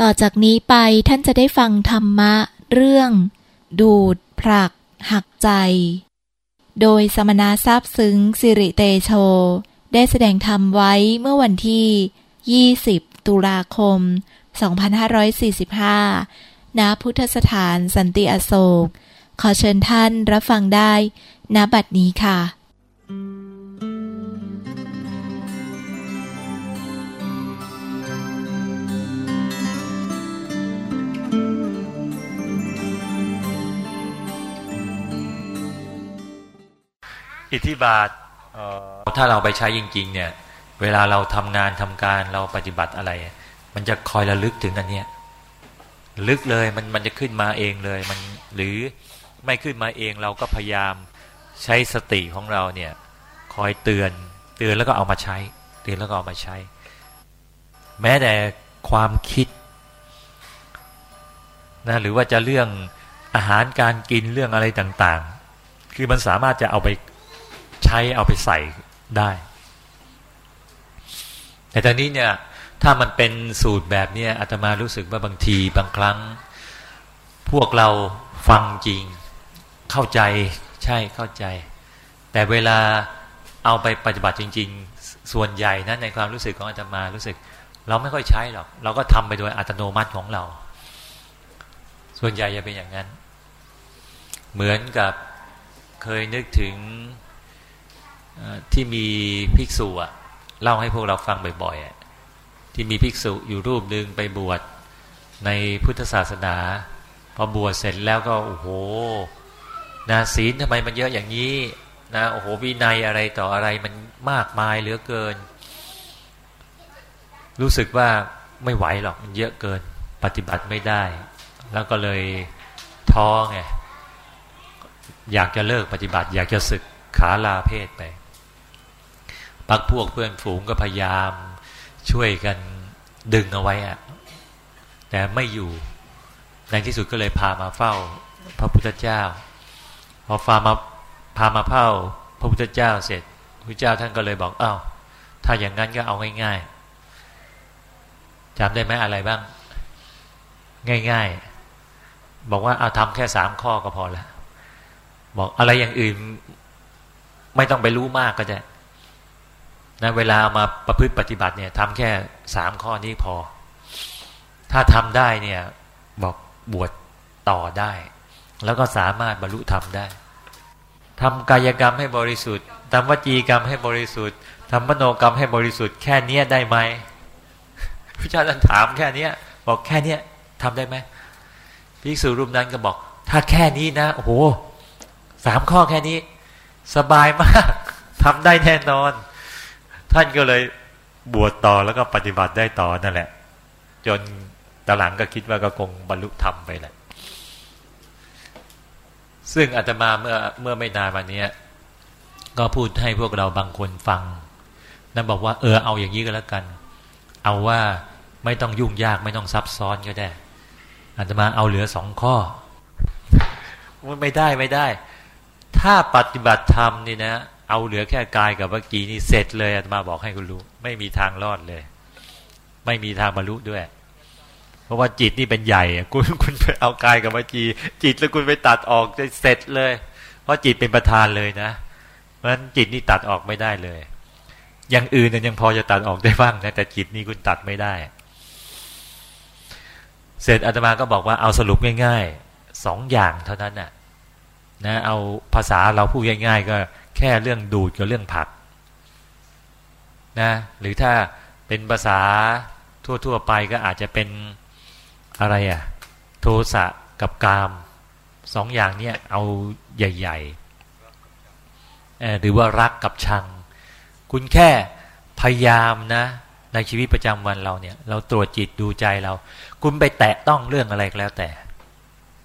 ต่อจากนี้ไปท่านจะได้ฟังธรรมะ เรื่อง ดูด ผลัก หักใจ โดยสมณะทราบซึ้งสิริเตโช ได้แสดงธรรมไว้เมื่อวันที่ 20 ตุลาคม 2545 ณ พุทธสถานสันติอโศก ขอเชิญท่านรับฟังได้ณบัดนี้ค่ะ อิทธิบาทถ้าเราไปใช้จริง ๆ เนี่ย เวลาเราทำงานทำการเราปฏิบัติอะไร มันจะคอยระลึกถึงอันเนี้ยลึกเลยมันมันจะขึ้นมาเองเลยมันหรือไม่ขึ้นมาเองเราก็พยายามใช้สติของเราเนี่ยคอยเตือนเตือนแล้วก็เอามาใช้ เตือนแล้วก็เอามาใช้ แม้แต่ความคิดนะหรือว่าจะเรื่องอาหารการกินเรื่องอะไรต่างๆ คือมันสามารถจะเอาไป ใช้เอาไปใส่ได้ แต่ตอนนี้เนี่ยถ้ามันเป็นสูตรแบบนี้อาตมารู้สึกว่าบางทีบางครั้ง พวกเราฟังจริง เข้าใจใช่เข้าใจ แต่เวลาเอาไปปฏิบัติจริง ๆ ส่วนใหญ่นะในความรู้สึกของอาตมารู้สึก เราไม่ค่อยใช้หรอก เราก็ทำไปโดยอัตโนมัติของเรา ส่วนใหญ่จะเป็นอย่างนั้น เหมือนกับเคยนึกถึง ที่มีภิกษุอะเล่าให้พวกเราฟังบ่อยๆที่มีภิกษุอยู่รูปหนึ่งไปบวชในพุทธศาสนา พอบวชเสร็จแล้วก็โอ้โหนะศีลทำไมมันเยอะอย่างนี้นะโอ้โหวินัยอะไรต่ออะไรมันมากมายเหลือเกิน รู้สึกว่าไม่ไหวหรอกมันเยอะเกิน ปฏิบัติไม่ได้ แล้วก็เลยท้อไงอยากจะเลิกปฏิบัติ อยากจะศึกขาลาเพศไป พักพวกเพื่อนฝูงก็พยายามช่วยกันดึงเอาไว้อะแต่ไม่อยู่ในที่สุดก็เลยพามาเฝ้า พระพุทธเจ้า พอพามาพามาเฝ้า พระพุทธเจ้าเสร็จพระเจ้าท่านก็เลยบอกเอา้าถ้าอย่างนั้นก็เอาง่ายๆจำได้ไหมอะไรบ้าง ง่าย ๆ บอกว่าเอาทำแค่สามข้อก็พอและบอกอะไรอย่างอื่น ไม่ต้องไปรู้มากก็ได้ นะเวลามาประพฤติปฏิบัติเนี่ยทำแค่สามข้อนี้พอ ถ้าทำได้เนี่ยบอกบวชต่อได้ แล้วก็สามารถบรรลุธรรมได้ทำกายกรรมให้บริสุทธิ์ทำวจีกรรมให้บริสุทธิ์ทำมโนกรรมให้บริสุทธิ์แค่เนี้ยได้ไหมพระเจ้าท่านถามแค่เนี้ย บอกแค่เนี้ยทำได้ไหมภิกษุรูปนั้นก็บอก ถ้าแค่นี้นะโอ้โหสามข้อแค่นี้ สบายมากทำได้แน่นอน ท่านก็เลยบวชต่อแล้วก็ปฏิบัติได้ต่อนั่นแหละ จนตหลังก็คิดว่าก็คงบรรลุธรรมไปแหละซึ่งอาตมาเมื่อเมื่อไม่นานมานี้ก็พูดให้พวกเราบางคนฟัง นั่นบอกว่าเออเอาอย่างนี้ก็แล้วกัน เอาว่าไม่ต้องยุ่งยากไม่ต้องซับซ้อนก็ได้อาตมาเอาเหลือสองข้อไม่ได้ไม่ได้ ถ้าปฏิบัติธรรมนี่นะ เอาเหลือแค่กายกับวิจีนี่เสร็จเลยอาตมาบอกให้คุณรู้ ไม่มีทางรอดเลย ไม่มีทางบรรลุด้วย เพราะว่าจิตนี่เป็นใหญ่ คุณคุณไปเอากายกับวิจี จิตแล้วคุณไปตัดออกจะเสร็จเลย เพราะจิตเป็นประธานเลยนะเพราะฉะนั้นจิตนี่ตัดออกไม่ได้เลย อย่างอื่นยยังพอจะตัดออกได้บ้างนะแต่จิตนี่คุณตัดไม่ได้ เสร็จอาตมาก็บอกว่าเอาสรุปง่ายๆสองอย่างเท่านั้นน่ะนะเอาภาษาเราพูดง่าย ๆ ก็ แค่เรื่องดูดกับเรื่องผักนะหรือถ้าเป็นภาษาทั่ว ๆ ไปก็อาจจะเป็นอะไรอะ่ะโทสะกับกามสองอย่างเนี้ยเอาใหญ่ๆหรือว่ารักกับชัง คุณแค่พยายามนะ ในชีวิตประจำวันเราเนี่ย เราตรวจจิตดูใจเรา คุณไปแตะต้องเรื่องอะไรก็แล้วแต่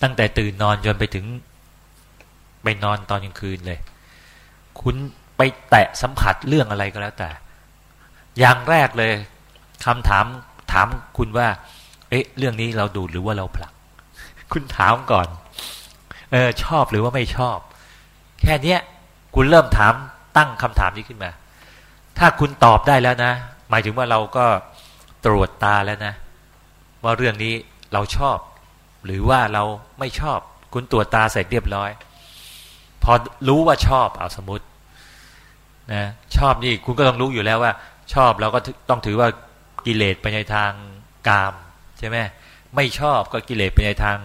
ตั้งแต่ตื่นนอนจนไปถึง ไปนอนตอนกลางคืนเลย คุณไปแตะสัมผัสเรื่องอะไรก็แล้วแต่ อย่างแรกเลยคำถามถามคุณว่า เอ๊ะ เรื่องนี้เราดูดหรือว่าเราผลัก คุณถามก่อน เออ ชอบหรือว่าไม่ชอบ แค่เนี้ย คุณเริ่มถามตั้งคำถามนี้ขึ้นมา ถ้าคุณตอบได้แล้วนะ หมายถึงว่าเราก็ตรวจตาแล้วนะ ว่าเรื่องนี้เราชอบ หรือว่าเราไม่ชอบ คุณตรวจตาเสร็จเรียบร้อย พอรู้ว่าชอบเอาสมมตินะชอบนี่คุณก็ต้องรู้อยู่แล้วว่า ชอบเราก็ต้องถือว่ากิเลสไปในทางกามใช่ไหมไม่ชอบก็กิเลสไปในทาง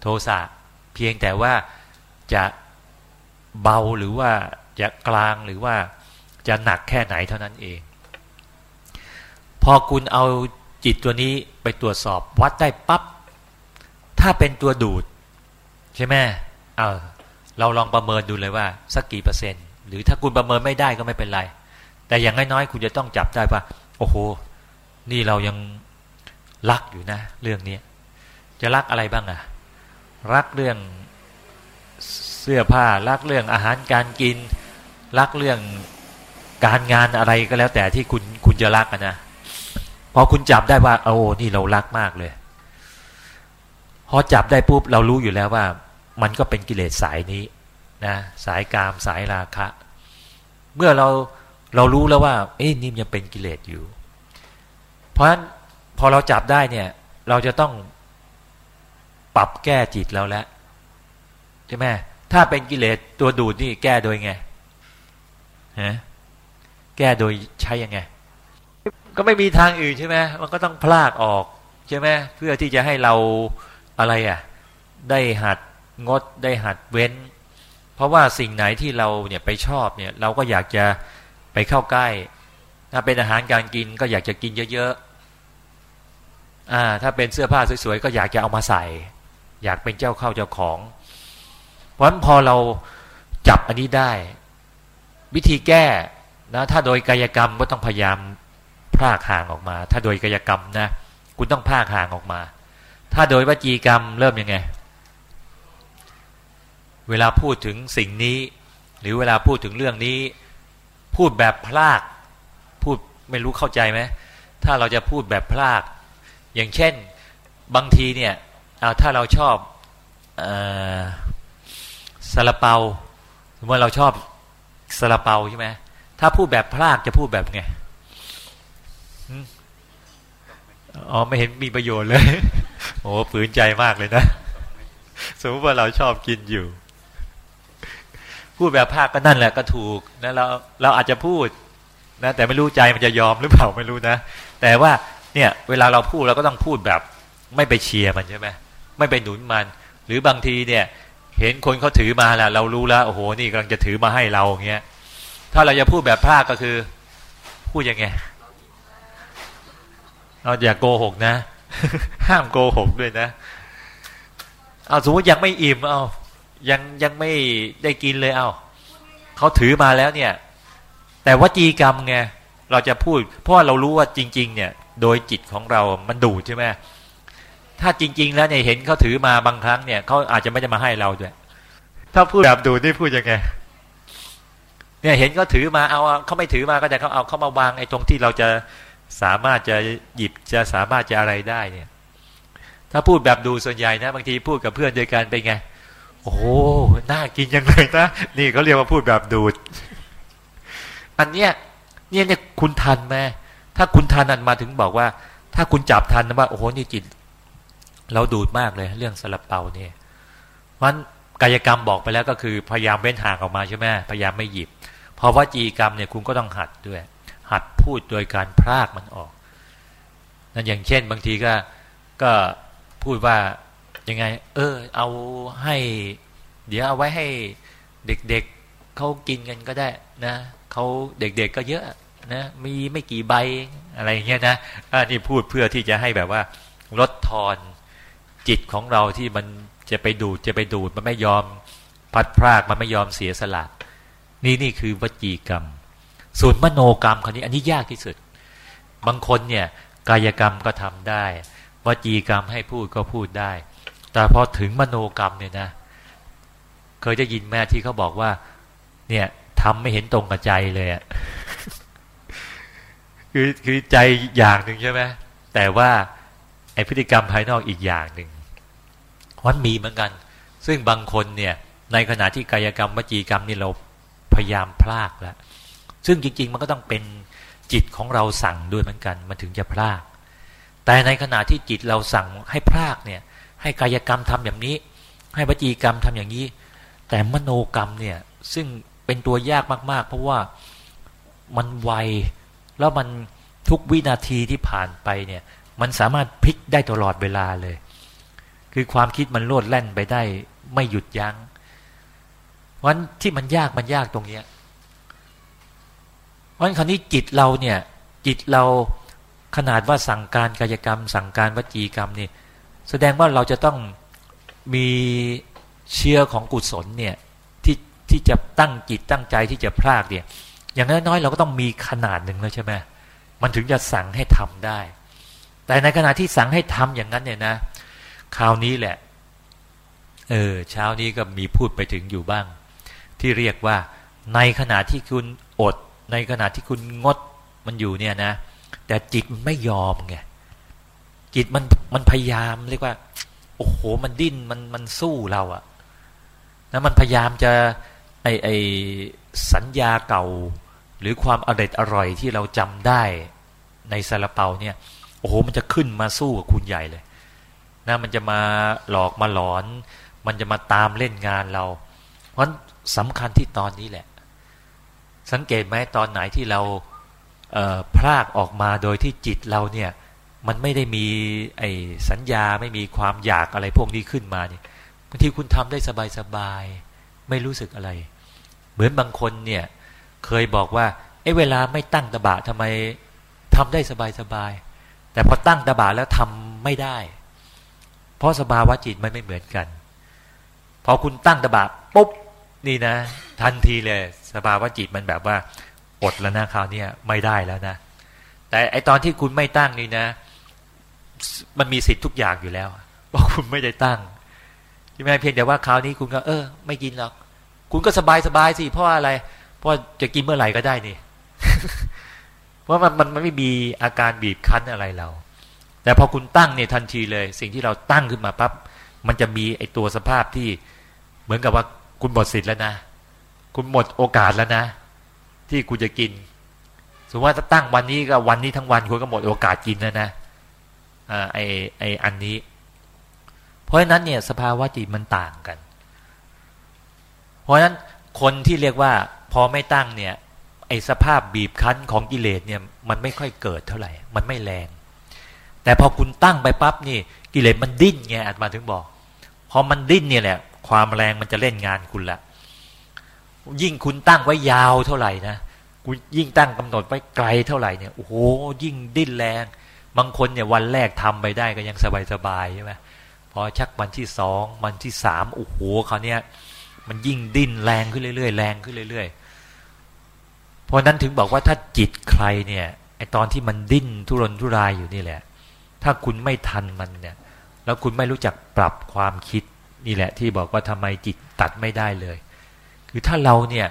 โทสะเพียงแต่ว่าจะเบาหรือว่าจะกลางหรือว่าจะหนักแค่ไหนเท่านั้นเอง พอคุณเอาจิตตัวนี้ไปตรวจสอบวัดได้ปับ๊บถ้าเป็นตัวดูด ใช่ไหมเออ เราลองประเมินดูเลยว่า สักกี่เปอร์เซ็นต์ หรือถ้าคุณประเมินไม่ได้ก็ไม่เป็นไร แต่อย่างน้อยๆคุณจะต้องจับได้ว่า โอ้โห นี่เรายังรักอยู่นะ เรื่องนี้จะรักอะไรบ้างอะรักเรื่องเสื้อผ้า รักเรื่องอาหารการกิน รักเรื่องการงานอะไรก็แล้ว แต่ที่คุณคุณจะรักนะพอคุณจับได้ว่าโอ้นี่เรารักมากเลย พอจับได้ปุ๊บเรารู้อยู่แล้วว่า มันก็เป็นกิเลสสายนี้นะสายกามสายราคะ เมื่อเราเรารู้แล้วว่า เอ้นี่ยังเป็นกิเลสอยู่ เพราะฉะนั้นพอเราจับได้เนี่ย เราจะต้องปรับแก้จิตเราแล้วใช่ไหมถ้าเป็นกิเลสตัวดูดนี่แก้โดยไงฮะแก้โดยใช้ยังไง ก็ไม่มีทางอื่นใช่ไหมมันก็ต้องพลากออกใช่ไหมเพื่อที่จะให้เราอะไรอะ ได้หัด งดได้หัดเว้น เพราะว่าสิ่งไหนที่เราเนี่ยไปชอบเนี่ยเราก็อยากจะไปเข้าใกล้ ถ้าเป็นอาหารการกินก็อยากจะกินเยอะๆอ่าถ้าเป็นเสื้อผ้าสวยๆก็อยากจะเอามาใส่ อยากเป็นเจ้าเข้าเจ้าของ เพราะฉะนั้นพอเราจับอันนี้ได้ วิธีแก้นะถ้าโดยกายกรรมก็ต้องพยายามพากห่างออกมา ถ้าโดยกายกรรมนะคุณต้องพากห่างออกมา ถ้าโดยวจีกรรมเริ่มยังไง เวลาพูดถึงสิ่งนี้ หรือเวลาพูดถึงเรื่องนี้ พูดแบบพลาก พูดไม่รู้เข้าใจไหมถ้าเราจะพูดแบบพลาก อย่างเช่นบางทีเนี่ยถ้าเราชอบซาลาเปาสมมติเราชอบซาลาเปาใช่ไหมถ้าพูดแบบพลากจะพูดแบบไงอ๋อไม่เห็นมีประโยชน์เลยโอ้ฝืนใจมากเลยนะ สมมติว่าเราชอบกินอยู่ พูดแบบภาคก็นั่นแหละก็ถูกนะเราเราอาจจะพูดนะแต่ไม่รู้ใจมันจะยอมหรือเปล่าไม่รู้นะ แต่ว่าเนี่ยเวลาเราพูดเราก็ต้องพูดแบบ ไม่ไปเชียร์มันใช่ไหมไม่ไปหนุนมัน หรือบางทีเนี่ย เห็นคนเขาถือมาแล้วเรารู้แล้วโอ้โหนี่กำลังจะถือมาให้เราอย่างเงี้ยถ้าเราจะพูดแบบพาดก็คือ พูดยังไงเราอย่าโกหกนะ ห้ามโกหกด้วยนะเอาสมมติยังไม่อิ่มเอา ยังยังไม่ได้กินเลยเอาเขาถือมาแล้วเนี่ย แต่ว่าจีกรรมไงเราจะพูด เพราะเรารู้ว่าจริง ๆ เนี่ย โดยจิตของเรามันดูดใช่ไหมถ้าจริง ๆ แล้วเนี่ยเห็นเขาถือมาบางครั้งเนี่ยเขาอาจจะไม่ได้มาให้เราด้วยถ้าพูดแบบดูนี่พูดยังไงเนี่ยเห็นเขาถือมาเอาเขาไม่ถือมาก็แต่เขาเอาเขามาวางไอ้ตรงที่เราจะสามารถจะหยิบจะสามารถจะอะไรได้เนี่ย ถ้าพูดแบบดูส่วนใหญ่นะ บางทีพูดกับเพื่อนด้วยกันเป็นไง โอ้โหน่ากินยังเลยนะนี่เขาเรียกว่าพูดแบบดูด อันเนี้ยเนี่ยเนี่ยคุณทันไหมถ้าคุณทันนันมาถึงบอกว่า ถ้าคุณจับทันนะว่า โอ้โหนี่จิต เราดูดมากเลย เรื่องสลับเปาเนี่ยมันกายกรรมบอกไปแล้วก็คือพยายามเว้นห่างออกมาใช่ไหมพยายามไม่หยิบพอว่าจีกรรมเนี่ยคุณก็ต้องหัดด้วย หัดพูดโดยการพรากมันออกนั่นอย่างเช่น บางทีก็ก็พูดว่า ยังไง เออ เอาให้ เดี๋ยวเอาไว้ให้เด็กๆเขากินกันก็ได้นะเขาเด็กๆก็เยอะนะมีไม่กี่ใบอะไรเงี้ยนะอันนี้พูดเพื่อที่จะให้แบบว่าลดทอนจิตของเราที่มันจะไปดูดจะไปดูดมันไม่ยอมพัดพรากมันไม่ยอมเสียสละนี่นี่คือวจีกรรม ส่วนมโนกรรมคนนี้ อันนี้ยากที่สุด บางคนเนี่ย กายกรรมก็ทำได้ วจีกรรมให้พูดก็พูดได้ แต่พอถึงมโนกรรมเนี่ยนะ เคยได้ยินแม่ที่เขาบอกว่า เนี่ยทำไม่เห็นตรงกับใจเลยอะคือคือใจอย่างหนึ่งใช่ไหมแต่ว่าไอพฤติกรรมภายนอกอีกอย่างหนึ่งมันมีเหมือนกัน ซึ่งบางคนเนี่ย ในขณะที่กายกรรมวจีกรรมนี่เราพยายามพลากแล้ว ซึ่งจริง ๆ มันก็ต้องเป็นจิตของเราสั่งด้วยเหมือนกัน มันถึงจะพลาก แต่ในขณะที่จิตเราสั่งให้พรากเนี่ย ให้กายกรรมทำอย่างนี้ ให้วจีกรรมทำอย่างนี้ แต่มโนกรรมเนี่ยซึ่งเป็นตัวยากมาก ๆ เพราะว่ามันไวแล้วมันทุกวินาทีที่ผ่านไปเนี่ยมันสามารถพลิกได้ตลอดเวลาเลย คือความคิดมันโลดแล่นไปได้ไม่หยุดยัง้งวันที่มันยากมันยากตรงเนี้ยวันคราวนี้จิตเราเนี่ยจิตเราขนาดว่าสั่งการกายกรรม สั่งการวจีกรรมนี่ แสดงว่าเราจะต้องมีเชื้อของกุศลเนี่ยที่ที่จะตั้งจิตตั้งใจที่จะพลากเนี่ย อย่างน้อยๆเราก็ต้องมีขนาดหนึ่งแล้วใช่ไหมมันถึงจะสั่งให้ทำได้ แต่ในขณะที่สั่งให้ทำอย่างนั้นเนี่ยนะ คราวนี้แหละ เออเช้านี้ก็มีพูดไปถึงอยู่บ้าง ที่เรียกว่า ในขณะที่คุณอด ในขณะที่คุณงดมันอยู่เนี่ยนะ แต่จิตมันไม่ยอมไง จิตมันมันพยายามเรียกว่า โอ้โห มันดิ้นมันมันสู้เราอะนะมันพยายามจะไอไอสัญญาเก่า หรือความอร่อยอร่อยที่เราจำได้ในซาลาเปาเนี่ย โอ้โห มันจะขึ้นมาสู้กับคุณใหญ่เลยนะมันจะมาหลอกมาหลอน มันจะมาตามเล่นงานเรา เพราะสำคัญที่ตอนนี้แหละ สังเกตไหมตอนไหนที่เราพรากออกมาโดยที่จิตเราเนี่ย มันไม่ได้มีไอ้สัญญาไม่มีความอยากอะไรพวกนี้ขึ้นมาเนี่ยบางทีคุณทำได้สบายๆไม่รู้สึกอะไร เหมือนบางคนเนี่ยเคยบอกว่าเอ้เวลาไม่ตั้งตบะทำไมทำได้สบายๆแต่พอตั้งตบะแล้วทำไม่ได้ เพราะสภาวะจิตมันไม่เหมือนกันพอคุณตั้งตบะปุ๊บนี่นะ ทันทีเลยสภาวะจิตมันแบบว่าอดแล้วนะคราวนี้ไม่ได้แล้วนะ แต่ไอตอนที่คุณไม่ตั้งนี่นะ มันมีสิทธิ์ทุกอย่างอยู่แล้วว่าคุณไม่ได้ตั้งใช่ไหมเพียงแต่ว่าคราวนี้คุณก็ เออ ไม่กินหรอก คุณก็สบายสบายสิเพราะอะไร เพราะจะกินเมื่อไหร่ก็ได้นี่ เพราะมันมันไม่มีอาการบีบคั้นอะไรเรา แต่พอคุณตั้งเนี่ยทันทีเลย สิ่งที่เราตั้งขึ้นมาปั๊บมันจะมีไอตัวสภาพที่เหมือนกับว่าคุณหมดสิทธิ์แล้วนะคุณหมดโอกาสแล้วนะ ที่คุณจะกินสมมติว่าถ้าตั้งวันนี้ก็วันนี้ทั้งวันคุณก็หมดโอกาสกินแล้วนะ ไอไออันนี้ เพราะฉะนั้นเนี่ยสภาวะจิตมันต่างกัน เพราะฉะนั้นคนที่เรียกว่าพอไม่ตั้งเนี่ยไอสภาพบีบคั้นของกิเลสเนี่ยมันไม่ค่อยเกิดเท่าไหร่ มันไม่แรง แต่พอคุณตั้งไปปั๊บนี่กิเลสมันดิ้นไงอาจมาถึงบอกพอมันดิ้นเนี่ยแหละความแรงมันจะเล่นงานคุณละยิ่งคุณตั้งไว้ยาวเท่าไหร่นะคุณยิ่งตั้งกำหนดไว้ไกลเท่าไหร่เนี่ยโอ้โหยิ่งดิ้นแรง บางคนเนี่ยวันแรกทำไปได้ก็ยังสบายสบายใช่ไหมพอชักวันที่สองวันที่สามโอ้โหเขาเนี่ยมันยิ่งดิ้นแรงขึ้นเรื่อยๆแรงขึ้นเรื่อยๆเพราะนั้นถึงบอกว่าถ้าจิตใครเนี่ยไอตอนที่มันดิ้นทุรนทุรายอยู่นี่แหละ ถ้าคุณไม่ทันมันเนี่ย แล้วคุณไม่รู้จักปรับความคิดนี่แหละ ที่บอกว่าทำไมจิตตัดไม่ได้เลย คือถ้าเราเนี่ย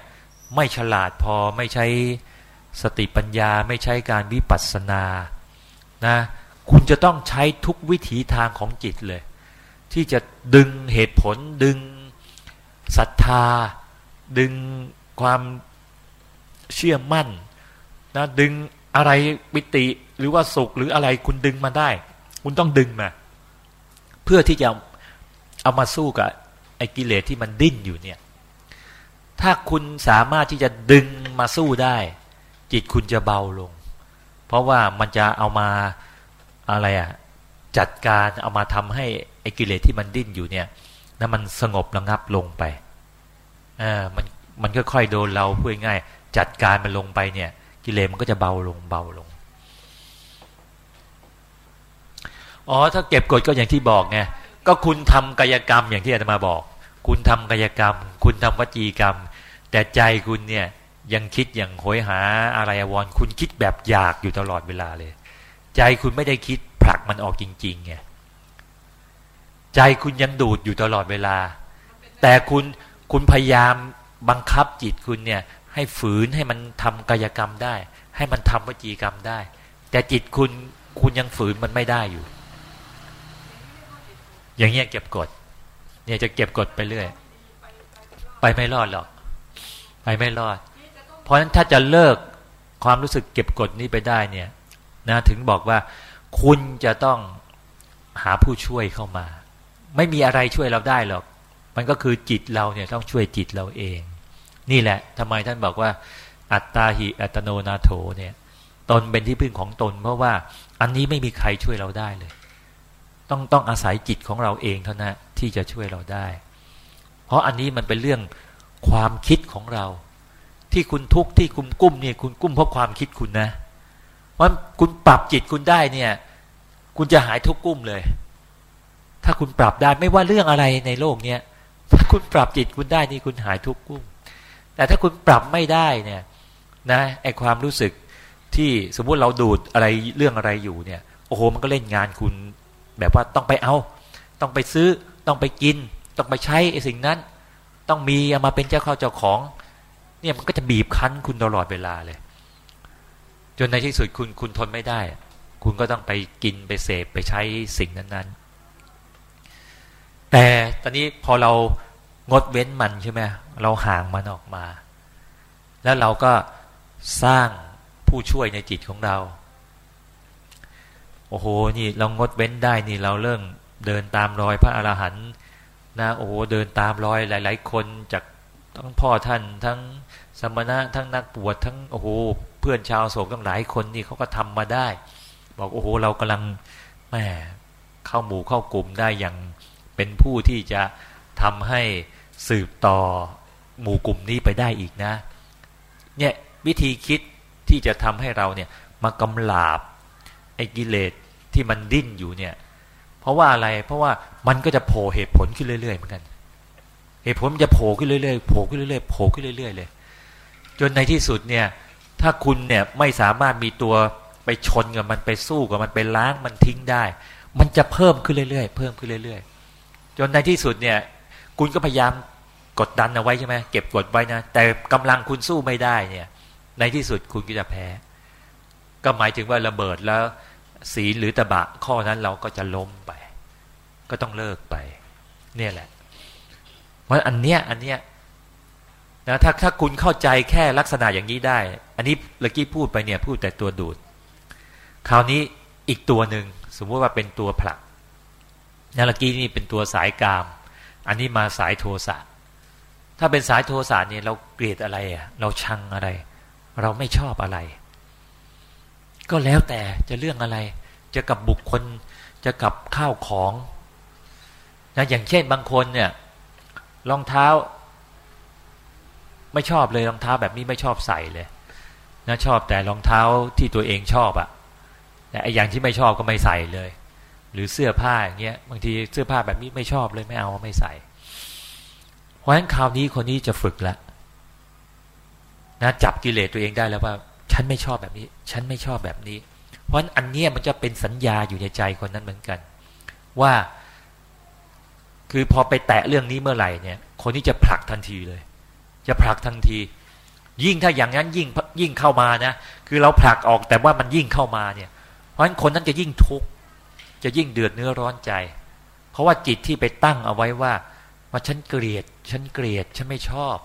ไม่ฉลาดพอไม่ใช้สติปัญญาไม่ใช้การวิปัสสนา นะคุณจะต้องใช้ทุกวิถีทางของจิตเลย ที่จะดึงเหตุผล ดึงศรัทธา ดึงความเชื่อมั่นนะดึงอะไรปิติหรือว่าสุขหรืออะไรคุณดึงมาได้ คุณต้องดึงมา เพื่อที่จะเอามาสู้กับไอ้กิเลสที่มันดิ้นอยู่เนี่ย ถ้าคุณสามารถที่จะดึงมาสู้ได้ จิตคุณจะเบาลง เพราะว่ามันจะเอามาอะไรอะจัดการเอามาทำให้ไอ้กิเลสที่มันดิ้นอยู่เนี่ยนั้นมันสงบระงับลงไปอ่ามันมันค่อยๆโดนเราพูดง่ายจัดการมันลงไปเนี่ย กิเลสมันก็จะเบาลงเบาลงอ๋อถ้าเก็บกดก็อย่างที่บอกไงก็คุณทำกายกรรมอย่างที่อาจารย์มาบอก คุณทำกายกรรม คุณทำวจีกรรม แต่ใจคุณเนี่ย ยังคิดอย่างโหยหาอะไรอวรคุณคิดแบบอยากอยู่ตลอดเวลาเลย ใจคุณไม่ได้คิดผลักมันออกจริงๆไงใจคุณยังดูดอยู่ตลอดเวลา แต่คุณคุณพยายามบังคับจิตคุณเนี่ย ให้ฝืนให้มันทำกายกรรมได้ ให้มันทำวจีกรรมได้ แต่จิตคุณคุณยังฝืนมันไม่ได้อยู่ อย่างเงี้ยเก็บกด เนี่ยจะเก็บกดไปเรื่อย ไปไม่รอดหรอก ไปไม่รอด ราะฉะนั้นถ้าจะเลิกความรู้สึกเก็บกดนี้ไปได้เนี่ยนะถึงบอกว่าคุณจะต้องหาผู้ช่วยเข้ามา ไม่มีอะไรช่วยเราได้หรอก มันก็คือจิตเราเนี่ยต้องช่วยจิตเราเอง นี่แหละทำไมท่านบอกว่า อัตตาหิอัตโนนาโถเนี่ยตนเป็นที่พึ่งของตน เพราะว่าอันนี้ไม่มีใครช่วยเราได้เลย ต้องต้องอาศัยจิตของเราเองเท่านั้นที่จะช่วยเราได้ เพราะอันนี้มันเป็นเรื่องความคิดของเรา ที่คุณทุกข์ที่คุณกุ้มเนี่ยคุณกุ้มเพราะความคิดคุณนะว่าคุณปรับจิตคุณได้เนี่ย คุณจะหายทุกข์กุ้มเลย ถ้าคุณปรับได้ไม่ว่าเรื่องอะไรในโลกเนี้ยถ้าคุณปรับจิตคุณได้นี่คุณหายทุกข์กุ้ม แต่ถ้าคุณปรับไม่ได้เนี่ยนะไอความรู้สึกที่สมมุติเราดูดอะไรเรื่องอะไรอยู่เนี่ยโอ้โหมันก็เล่นงานคุณ แบบว่าต้องไปเอา ต้องไปซื้อ ต้องไปกิน ต้องไปใช้ไอสิ่งนั้น ต้องมีมาเป็นเจ้าข้าเจ้าของ เนี่ยมันก็จะบีบคั้นคุณตลอดเวลาเลย จนในที่สุดคุณคุณทนไม่ได้ คุณก็ต้องไปกินไปเสพไปใช้สิ่งนั้น ๆ แต่ตอนนี้พอเรางดเว้นมันใช่ไหมเราห่างมันออกมา แล้วเราก็สร้างผู้ช่วยในจิตของเรา โอ้โห นี่เรางดเว้นได้นี่เราเริ่มเดินตามรอยพระอรหันต์นะโอ้โหเดินตามรอยหลาย ๆ คนจาก ทั้งพ่อท่านทั้งสมณะทั้งนักบวชทั้งโอ้โหเพื่อนชาวโศกทั้งหลายคนนี่เขาก็ทำมาได้ บอกโอ้โหเรากำลังแหมเข้าหมู่เข้ากลุ่มได้อย่างเป็นผู้ที่จะทำให้สืบต่อหมู่กลุ่มนี้ไปได้อีกนะ เนี่ยวิธีคิดที่จะทำให้เราเนี่ยมากำลาบไอ้กิเลสที่มันดิ้นอยู่เนี่ย เพราะว่าอะไรเพราะว่ามันก็จะโผล่เหตุผลขึ้นเรื่อยๆเหมือนกัน เหตุผลมันจะโผล่ขึ้นเรื่อยๆโผล่ขึ้นเรื่อยๆโผล่ขึ้นเรื่อยๆเลย จนในที่สุดเนี่ย ถ้าคุณเนี่ยไม่สามารถมีตัวไปชนกับมันไปสู้กับมันไปล้างมันทิ้งได้ มันจะเพิ่มขึ้นเรื่อยๆเพิ่มขึ้นเรื่อยๆ จนในที่สุดเนี่ย คุณก็พยายามกดดันเอาไว้ใช่ไหมเก็บกดไว้นะ แต่กำลังคุณสู้ไม่ได้เนี่ย ในที่สุดคุณก็จะแพ้ ก็หมายถึงว่าระเบิดแล้วศีลหรือตะบะข้อนั้นเราก็จะล้มไป ก็ต้องเลิกไป เนี่ยแหละ ราะอันเนี้ยอันเนี้ยนะถ้าถ้าคุณเข้าใจแค่ลักษณะอย่างนี้ได้ อันนี้เมื่อกี้พูดไปเนี่ยพูดแต่ตัวดูด คราวนี้อีกตัวหนึ่งสมมติว่าเป็นตัวผลักนะเมื่อกี้นี่เป็นตัวสายกาม อันนี้มาสายโทสะถ้าเป็นสายโทสะเนี่ยเราเกลียดอะไรอะเราชังอะไร เราไม่ชอบอะไร ก็แล้วแต่จะเรื่องอะไร จะกับบุคคลจะกับข้าวของนะอย่างเช่นบางคนเนี่ย รองเท้า ไม่ชอบเลยรองเท้าแบบนี้ไม่ชอบใส่เลยนะชอบแต่รองเท้าที่ตัวเองชอบอะแต่ไออย่างที่ไม่ชอบก็ไม่ใส่เลย หรือเสื้อผ้าอย่างเงี้ยบางทีเสื้อผ้าแบบนี้ไม่ชอบเลยไม่เอาไม่ใส่ เพราะฉะนั้นคราวนี้คนนี้จะฝึกแล้วนะจับกิเลสตัวเองได้แล้วว่า ฉันไม่ชอบแบบนี้ ฉันไม่ชอบแบบนี้ เพราะฉะนั้นอันเนี้ยมันจะเป็นสัญญาอยู่ในใจคนนั้นเหมือนกัน ว่า คือพอไปแตะเรื่องนี้เมื่อไหร่เนี่ย คนนี้จะผลักทันทีเลย จะผลักทันที ยิ่งถ้าอย่างนั้นยิ่งยิ่งเข้ามานะคือเราผลักออกแต่ว่ามันยิ่งเข้ามาเนี่ย เพราะฉะนั้นคนนั้นจะยิ่งทุกข์จะยิ่งเดือดเนื้อร้อนใจ เพราะว่าจิตที่ไปตั้งเอาไว้ว่าว่าฉันเกลียด ฉันเกลียด ฉันไม่ชอบ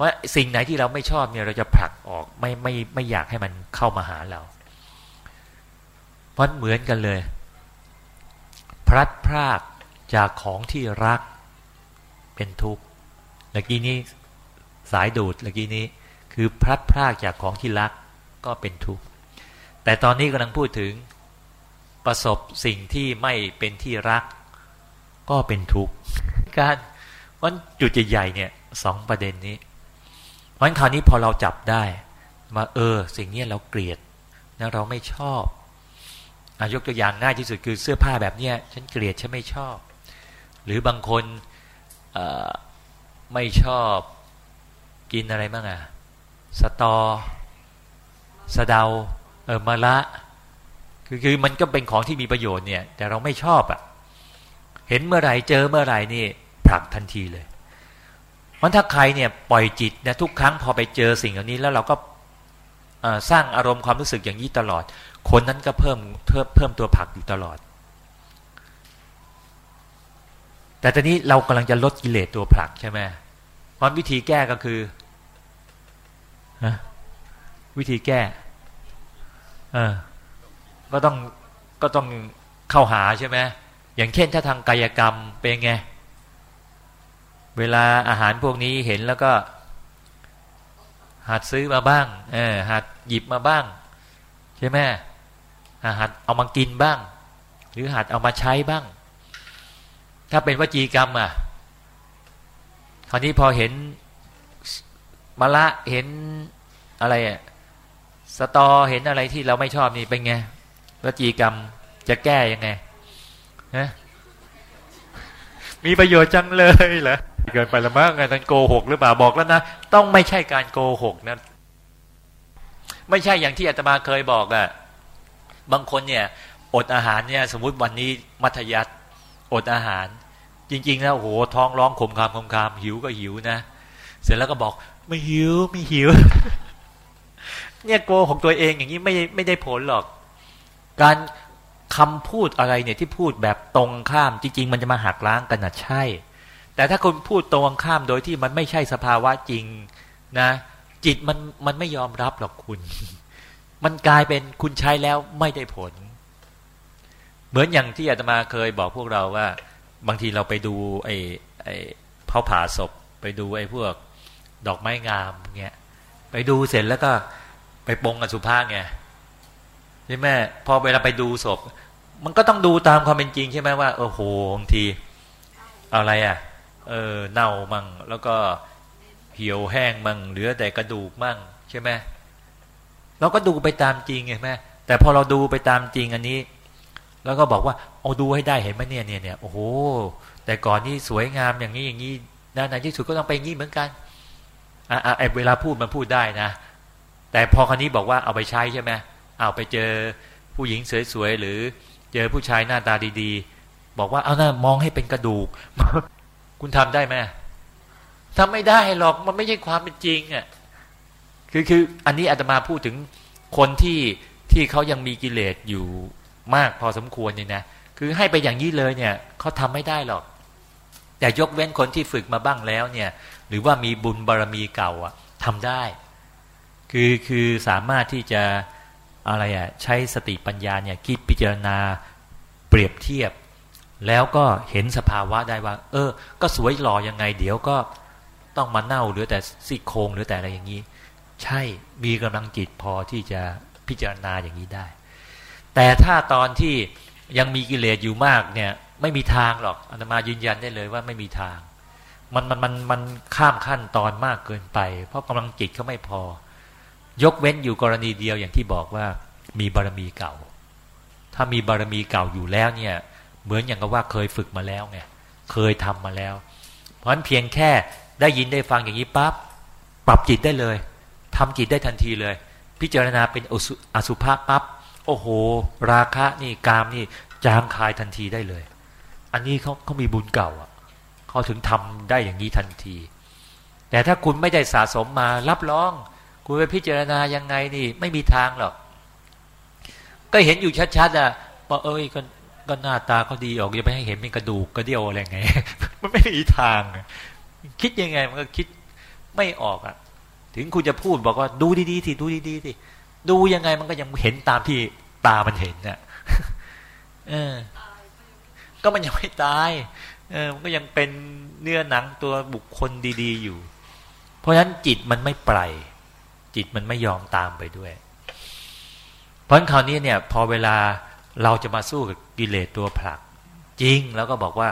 ว่าสิ่งไหนที่เราไม่ชอบเนี่ย เราจะผลักออกไม่ไม่ไม่อยากให้มันเข้ามาหาเรา เพราะเหมือนกันเลย พลัดพราก จากของที่รักเป็นทุกข์เมื่อกี้นี้สายดูดเมื่อกี้นี้ คือพลัดพรากจากของที่รักก็เป็นทุกข์แต่ตอนนี้กำลังพูดถึงประสบสิ่งที่ไม่เป็นที่รัก ก็เป็นทุกข์การวันจุดใหญ่ๆเนี่ยสองประเด็นนี้วันคราวนี้พอเราจับได้มาเออ สิ่งนี้เราเกลียดนะเราไม่ชอบอยกตัวอย่างง่ายที่สุดคือเสื้อผ้าแบบเนี้ยฉันเกลียดฉันไม่ชอบ หรือบางคนไม่ชอบกินอะไรบ้างอะสตอ สะเดา เออมะละคือคือมันก็เป็นของที่มีประโยชน์เนี่ย แต่เราไม่ชอบอะ่ะ เห็นเมื่อไหร่เจอเมื่อไหร่นี่ผลักทันทีเลยมันถ้าใครเนี่ยปล่อยจิตนะทุกครั้งพอไปเจอสิ่งเหล่านี้แล้วเราก็สร้างอารมณ์ความรู้สึกอย่างนี้ตลอด คนนั้นก็เพิ่มเพิ่มเพิ่มตัวผักอยู่ตลอด แต่ตอนนี้เรากำลังจะลดกิเลสตัวผลักใช่ไหมมันวิธีแก้ก็คือวิธีแก้เออก็ต้องก็ต้องเข้าหาใช่ไหมอย่างเช่นถ้าทางกายกรรมเป็นไง เวลาอาหารพวกนี้เห็นแล้วก็ หัดซื้อมาบ้าง เออหัดหยิบมาบ้าง ใช่ไหมหัดเอามากินบ้าง หรือหัดเอามาใช้บ้าง ถ้าเป็นวจีกรรมอะคราวนี้พอเห็นมะละเห็นอะไรอะสตอเห็นอะไรที่เราไม่ชอบนี่เป็นไงวจีกรรมจะแก้ยังไงนะมีประโยชน์จังเลยเหรอเกินไปละมั้งไงนั่นโกหกหรือเปล่าบอกแล้วนะต้องไม่ใช่การโกหกนะไม่ใช่อย่างที่อาตมาเคยบอกอะบางคนเนี่ย อดอาหารเนี่ย สมมุติวันนี้มัธยัติ อดอาหาร จริง ๆ แล้วโหท้องร้องขมคามขมคามหิวก็หิวนะ เสร็จแล้วก็บอกไม่หิวไม่หิว เนี่ยโกหกตัวเองอย่างนี้ไม่ไม่ได้ผลหรอก การคำพูดอะไรเนี่ยที่พูดแบบตรงข้ามจริง ๆ มันจะมาหักล้างกันนะใช่ แต่ถ้าคุณพูดตรงข้ามโดยที่มันไม่ใช่สภาวะจริงนะ จิตมันมันไม่ยอมรับหรอกคุณ มันกลายเป็นคุณใช้แล้วไม่ได้ผล เหมือนอย่างที่อาตมาเคยบอกพวกเราว่า บางทีเราไปดูไอ้ไอ้เผาผ่าศพ ไปดูไอ้พวกดอกไม้งามเงี้ยไปดูเสร็จแล้วก็ไปปงอสุภาไงใช่ไหมพอเวลาไปดูศพ มันก็ต้องดูตามความเป็นจริงใช่ไหมว่าโอ้โหบางที อะไรอะ เออเน่ามั่งแล้วก็เหี่ยวแห้งมั่งเหลือแต่กระดูกมั่งใช่ไหมเราก็ดูไปตามจริงไงแม่แต่พอเราดูไปตามจริงอันนี้ แล้วก็บอกว่าเอาดูให้ได้เห็นไหมเนี่ยเนี่ยเนี่ยโอ้โหแต่ก่อนนี่สวยงามอย่างนี้อย่างนี้ด้านในที่สุดก็ต้องไปงี้เหมือนกันอ่าไอเวลาพูดมันพูดได้นะ แต่พอคนนี้บอกว่าเอาไปใช้ใช่ไหมเอาไปเจอผู้หญิงสวยๆหรือ เจอผู้ชายหน้าตาดีๆ บอกว่าเอาหน้ามองให้เป็นกระดูก คุณทำได้ไหมทำไม่ได้หรอกมันไม่ใช่ความเป็นจริงอะคือคืออันนี้อาตมาพูดถึงคนที่ที่เขายังมีกิเลสอยู่ มากพอสมควรเนี่ยนะคือให้ไปอย่างนี้เลยเนี่ยเขาทำไม่ได้หรอก แต่ยกเว้นคนที่ฝึกมาบ้างแล้วเนี่ย หรือว่ามีบุญบารรมีเก่าอะทำได้ คือคือสามารถที่จะอะไรอะใช้สติปัญญาเนี่ยคิดพิจารณาเปรียบเทียบ แล้วก็เห็นสภาวะได้ว่า เออ ก็สวยหล่อยังไง เดี๋ยวก็ต้องมาเน่าหรือแต่ซี่โครงหรือแต่อะไรอย่างนี้ ใช่มีกำลังจิตพอที่จะพิจารณาอย่างนี้ได้ แต่ถ้าตอนที่ยังมีกิเลสอยู่มากเนี่ย ไม่มีทางหรอกอาตมายืนยันได้เลยว่าไม่มีทาง มันมันมันมันข้ามขั้นตอนมากเกินไป เพราะกำลังจิตเขาไม่พอ ยกเว้นอยู่กรณีเดียวอย่างที่บอกว่ามีบารมีเก่า ถ้ามีบารมีเก่าอยู่แล้วเนี่ย เหมือนอย่างกับว่าเคยฝึกมาแล้วไงเคยทำมาแล้ว เพราะฉะนั้นเพียงแค่ได้ยินได้ฟังอย่างนี้ปั๊บปรับจิตได้เลยทำจิตได้ทันทีเลย พิจารณาเป็นอสุภะปั๊บ โอ้โห ราคะนี่กามนี่จางคายทันทีได้เลย อันนี้เขาเขามีบุญเก่าอะเขาถึงทำได้อย่างนี้ทันที แต่ถ้าคุณไม่ได้สะสมมารับรอง คุณไปพิจารณายังไงนี่ ไม่มีทางหรอก ก็เห็นอยู่ชัดๆอะว่าเอ้ยก็ก็หน้าตาเขาดีออกจะไปให้เห็นเป็นกระดูกกระเดี่ยวอะไรไง มันไม่มีทาง คิดยังไงมันก็คิดไม่ออกอะ ถึงคุณจะพูดบอกว่าดูดีๆสิดูดีๆสิ ดูยังไงมันก็ยังเห็นตามที่ตามันเห็นเนี่ยเออ ก็มันยังไม่ตาย เออ มันก็ยังเป็นเนื้อหนังตัวบุคคลดี ๆ อยู่ เพราะฉะนั้นจิตมันไม่ไปจิตมันไม่ยอมตามไปด้วย เพราะคราวนี้เนี่ย พอเวลาเราจะมาสู้กับกิเลสตัวผลัก จริงแล้วก็บอกว่า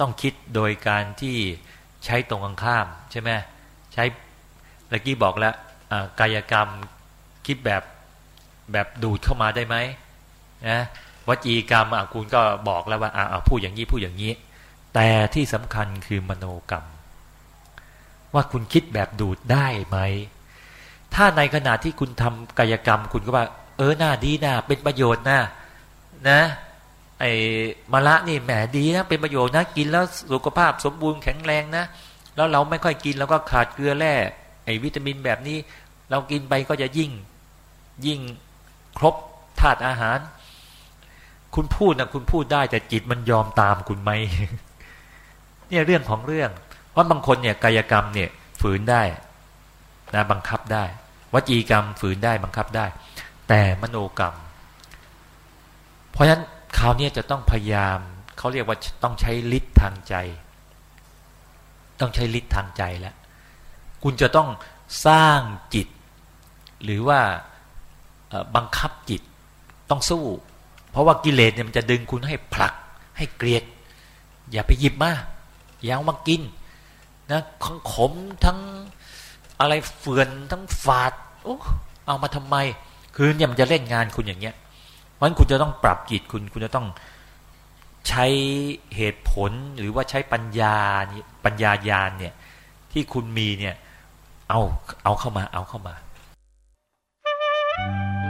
ต้องคิดโดยการที่ใช้ตรงกันข้าม ใช่ไหมใช้เมื่อกี้บอกแล้วกายกรรม คิดแบบแบบดูดเข้ามาได้ไหมนะวจีกรรมอะคุณก็บอกแล้วว่าอ่าพูดอย่างนี้พูดอย่างนี้ แต่ที่สำคัญคือมโนกรรม ว่าคุณคิดแบบดูดได้ไหม ถ้าในขณะที่คุณทำกายกรรม คุณก็ว่า เออหน้าดีหนะเป็นประโยชน์นะนะไอ้มะละนี่แหมดีนะเป็นประโยชน์นะกินแล้วสุขภาพสมบูรณ์แข็งแรงนะแล้วเราไม่ค่อยกินแล้วก็ขาดเกลือแร่ไอ้วิตามินแบบนี้ เรากินไปก็จะยิ่งยิ่งครบธาตุอาหาร คุณพูดนะคุณพูดได้แต่จิตมันยอมตามคุณไหมเนี่ยเรื่องของเรื่อง เพราะบางคนเนี่ยกายกรรมเนี่ยฝืนได้นะบังคับได้วจีกรรมฝืนได้บังคับได้ แต่มโนกรรม เพราะฉะนั้นคราวนี้จะต้องพยายามเขาเรียกว่าต้องใช้ฤทธิ์ทางใจ ต้องใช้ฤทธิ์ทางใจแล้วคุณจะต้องสร้างจิต หรือว่าบังคับจิตต้องสู้ เพราะว่ากิเลสเนี่ยมันจะดึงคุณให้ผลัก ให้เกลียด อย่าไปหยิบมาอย่าเอามากินนะทั้งขมทั้งอะไรเฟื่อนทั้งฝาดโอ้เอามาทำไม คือเนี่ยมันจะเล่นงานคุณอย่างเงี้ยพราะคุณจะต้องปรับจิตคุณคุณจะต้องใช้เหตุผลหรือว่าใช้ปัญญาปัญญายาณเนี่ยที่คุณมีเนี่ยเอาเอาเข้ามาเอาเข้ามา Música